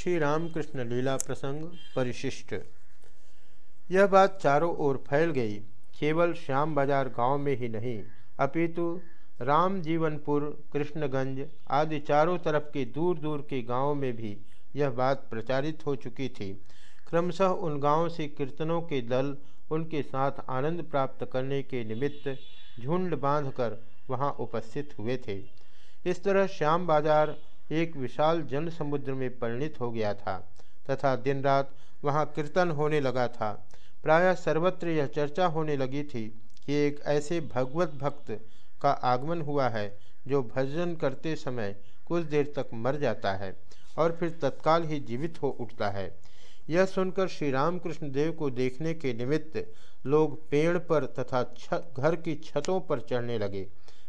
श्री रामकृष्ण लीला प्रसंग परिशिष्ट। यह बात चारों ओर फैल गई। केवल श्याम बाज़ार गाँव में ही नहीं, अपितु राम जीवनपुर कृष्णगंज आदि चारों तरफ़ के दूर दूर के गाँवों में भी यह बात प्रचारित हो चुकी थी। क्रमशः उन गाँवों से कीर्तनों के दल उनके साथ आनंद प्राप्त करने के निमित्त झुंड बांधकर वहाँ उपस्थित हुए थे। इस तरह श्याम बाज़ार एक विशाल जन समुद्र में परिणित हो गया था, तथा दिन रात वहाँ कीर्तन होने लगा था। प्रायः सर्वत्र यह चर्चा होने लगी थी कि एक ऐसे भगवत भक्त का आगमन हुआ है, जो भजन करते समय कुछ देर तक मर जाता है और फिर तत्काल ही जीवित हो उठता है। यह सुनकर श्री रामकृष्ण देव को देखने के निमित्त लोग पेड़ पर तथा घर की छतों पर चढ़ने लगे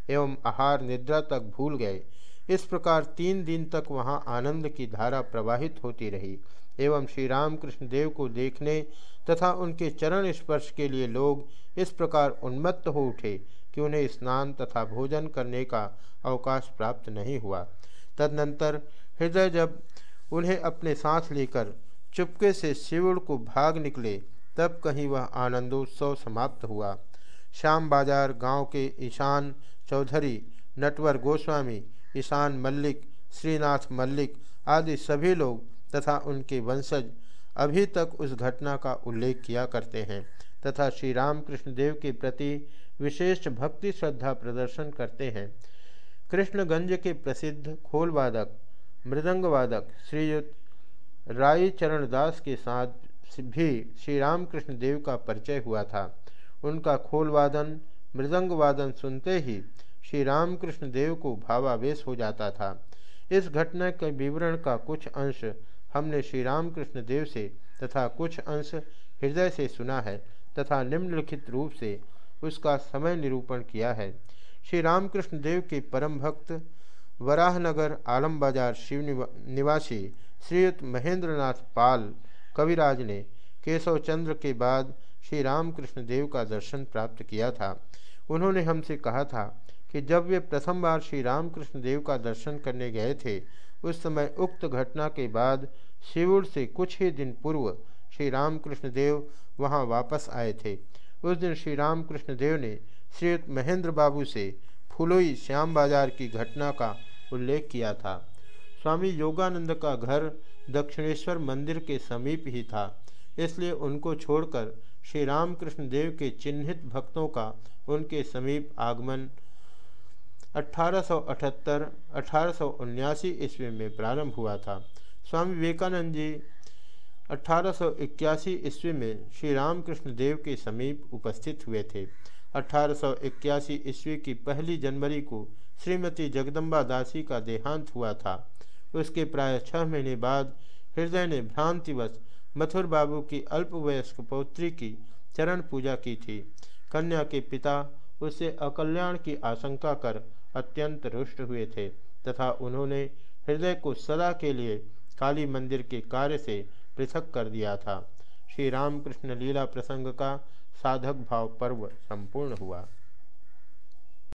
एवं आहार निद्रा तक भूल गए। इस प्रकार तीन दिन तक वहाँ आनंद की धारा प्रवाहित होती रही, एवं श्री रामकृष्ण देव को देखने तथा उनके चरण स्पर्श के लिए लोग इस प्रकार उन्मत्त हो उठे कि उन्हें स्नान तथा भोजन करने का अवकाश प्राप्त नहीं हुआ। तदनंतर हृदय जब उन्हें अपने साथ लेकर चुपके से शिवड़ को भाग निकले, तब कहीं वह आनंदोत्सव समाप्त हुआ। श्याम बाज़ार गाँव के ईशान चौधरी नटवर गोस्वामी ईशान मल्लिक, श्रीनाथ मल्लिक आदि सभी लोग तथा उनके वंशज अभी तक उस घटना का उल्लेख किया करते हैं तथा श्री रामकृष्ण देव के प्रति विशेष भक्ति श्रद्धा प्रदर्शन करते हैं। कृष्णगंज के प्रसिद्ध खोलवादक, मृदंगवादक श्रीयुक्त राई चरण दास के साथ भी श्री रामकृष्ण देव का परिचय हुआ था। उनका खोलवादन, मृदंगवादन सुनते ही श्री रामकृष्ण देव को भावावेश हो जाता था। इस घटना के विवरण का कुछ अंश हमने श्री रामकृष्ण देव से तथा कुछ अंश हृदय से सुना है तथा निम्नलिखित रूप से उसका समय निरूपण किया है। श्री रामकृष्ण देव के परम भक्त, वराहनगर आलम बाज़ार शिव निवासी श्रीयुक्त महेंद्रनाथ पाल कविराज ने केशव चंद्र के बाद श्री रामकृष्ण देव का दर्शन प्राप्त किया था। उन्होंने हमसे कहा था कि जब वे प्रथम बार श्री रामकृष्ण देव का दर्शन करने गए थे, उस समय उक्त घटना के बाद शिवुर से कुछ ही दिन पूर्व श्री रामकृष्ण देव वहाँ वापस आए थे। उस दिन श्री रामकृष्ण देव ने श्रीयुक्त महेंद्र बाबू से फुलोई श्याम बाज़ार की घटना का उल्लेख किया था। स्वामी योगानंद का घर दक्षिणेश्वर मंदिर के समीप ही था, इसलिए उनको छोड़कर श्री रामकृष्ण देव के चिन्हित भक्तों का उनके समीप आगमन 1878 1879 ईस्वी में प्रारंभ हुआ था। स्वामी विवेकानंद जी अठारह ईस्वी में श्री रामकृष्ण देव के समीप उपस्थित हुए थे। अठारह ईस्वी की पहली जनवरी को श्रीमती जगदम्बा दासी का देहांत हुआ था। उसके प्राय छह महीने बाद हृदय ने भ्रांतिवश मथुर बाबू की अल्पवयस्क पौत्री की चरण पूजा की थी। कन्या के पिता उससे अकल्याण की आशंका कर अत्यंत रुष्ट हुए थे तथा उन्होंने हृदय को सदा के लिए काली मंदिर के कार्य से पृथक कर दिया था। श्री रामकृष्ण लीला प्रसंग का साधक भाव पर्व संपूर्ण हुआ।